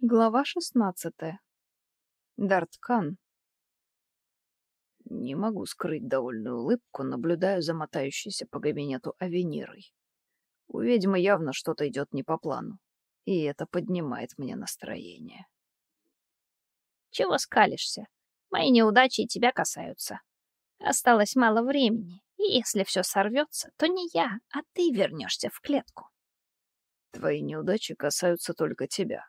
Глава шестнадцатая. Дарткан. Не могу скрыть довольную улыбку, наблюдаю за мотающейся по кабинету Авенирой. У ведьмы явно что-то идет не по плану, и это поднимает мне настроение. Чего скалишься? Мои неудачи тебя касаются. Осталось мало времени, и если все сорвется, то не я, а ты вернешься в клетку. Твои неудачи касаются только тебя,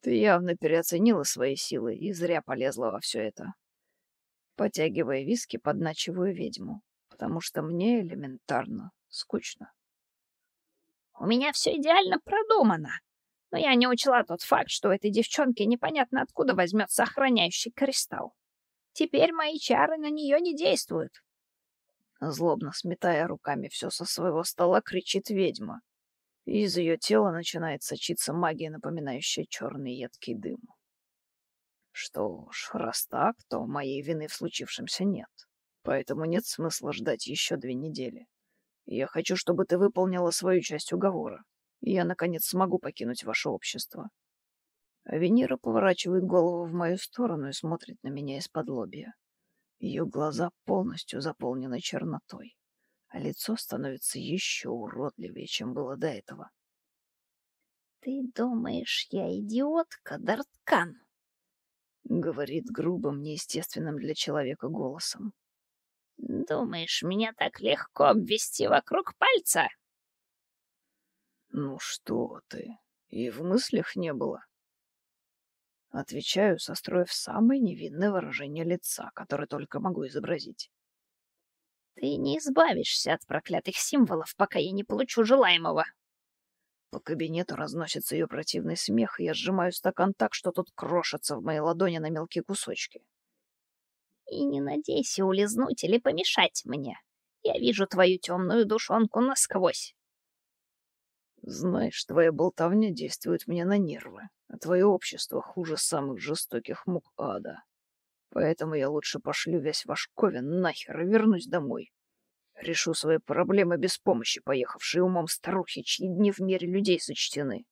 ты явно переоценила свои силы и зря полезла во все это. Потягивая виски, подначиваю ведьму, потому что мне элементарно скучно. У меня все идеально продумано, но я не учла тот факт, что у этой девчонки непонятно откуда возьмется охраняющий кристалл. Теперь мои чары на нее не действуют. Злобно сметая руками все со своего стола, кричит ведьма из ее тела начинает сочиться магия, напоминающая черный едкий дым. Что ж, раз так, то моей вины в случившемся нет. Поэтому нет смысла ждать еще две недели. Я хочу, чтобы ты выполнила свою часть уговора, и я, наконец, смогу покинуть ваше общество. Венера поворачивает голову в мою сторону и смотрит на меня из-под лобья. Ее глаза полностью заполнены чернотой а лицо становится еще уродливее, чем было до этого. «Ты думаешь, я идиотка, Дарткан?» — говорит грубым, неестественным для человека голосом. «Думаешь, меня так легко обвести вокруг пальца?» «Ну что ты, и в мыслях не было». Отвечаю, состроив самое невинное выражение лица, которое только могу изобразить. Ты не избавишься от проклятых символов, пока я не получу желаемого. По кабинету разносится ее противный смех, и я сжимаю стакан так, что тот крошится в моей ладони на мелкие кусочки. И не надейся улизнуть или помешать мне. Я вижу твою темную душонку насквозь. Знаешь, твоя болтовня действует мне на нервы, а твое общество хуже самых жестоких мук ада. Поэтому я лучше пошлю весь ваш ковен нахер и вернусь домой. Решу свои проблемы без помощи поехавшей умом старухи, чьи дни в мире людей сочтены.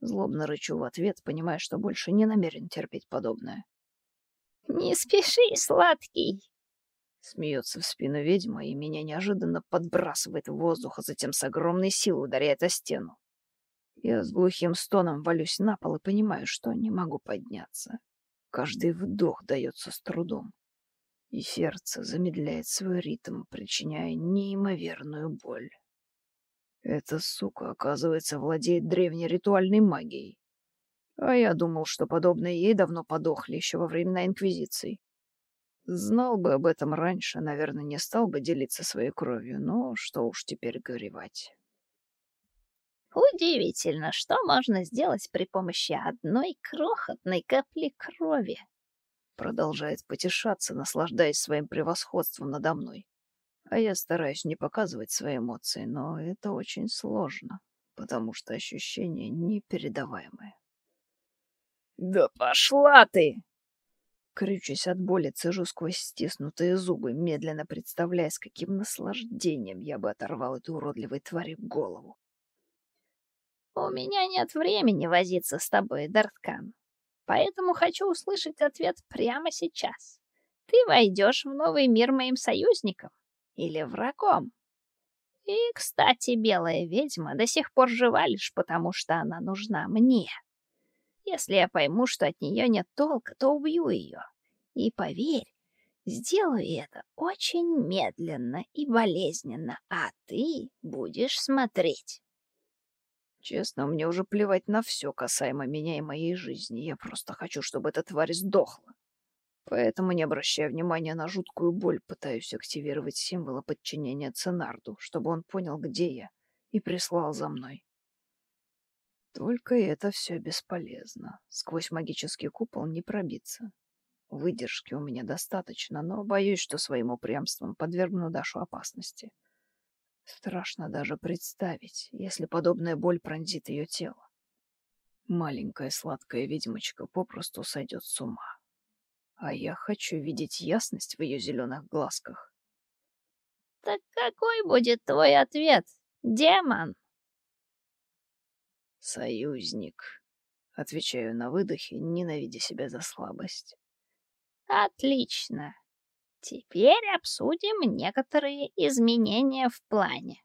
Злобно рычу в ответ, понимая, что больше не намерен терпеть подобное. «Не спеши, сладкий!» Смеется в спину ведьма и меня неожиданно подбрасывает в воздух, а затем с огромной силой ударяет о стену. Я с глухим стоном валюсь на пол и понимаю, что не могу подняться. Каждый вдох дается с трудом, и сердце замедляет свой ритм, причиняя неимоверную боль. Эта сука, оказывается, владеет древней ритуальной магией. А я думал, что подобные ей давно подохли еще во времена Инквизиции. Знал бы об этом раньше, наверное, не стал бы делиться своей кровью, но что уж теперь горевать. Удивительно, что можно сделать при помощи одной крохотной капли крови. Продолжает потешаться, наслаждаясь своим превосходством надо мной. А я стараюсь не показывать свои эмоции, но это очень сложно, потому что ощущения непередаваемые. «Да пошла ты!» Крючась от боли, цежу сквозь стиснутые зубы, медленно представляя, с каким наслаждением я бы оторвал этой уродливой твари голову. «У меня нет времени возиться с тобой, Дарткан, поэтому хочу услышать ответ прямо сейчас. Ты войдешь в новый мир моим союзником или врагом?» И, кстати, белая ведьма до сих пор жива лишь потому, что она нужна мне. Если я пойму, что от нее нет толка, то убью ее. И поверь, сделаю это очень медленно и болезненно, а ты будешь смотреть. Честно, мне уже плевать на все касаемо меня и моей жизни. Я просто хочу, чтобы эта тварь сдохла. Поэтому, не обращая внимания на жуткую боль, пытаюсь активировать символы подчинения Ценарду, чтобы он понял, где я, и прислал за мной. Только это все бесполезно. Сквозь магический купол не пробиться. Выдержки у меня достаточно, но боюсь, что своим упрямством подвергну Дашу опасности. Страшно даже представить, если подобная боль пронзит ее тело. Маленькая сладкая ведьмочка попросту сойдет с ума. А я хочу видеть ясность в ее зеленых глазках. Так какой будет твой ответ, демон? Союзник. Отвечаю на выдохе, ненавидя себя за слабость. Отлично. Теперь обсудим некоторые изменения в плане.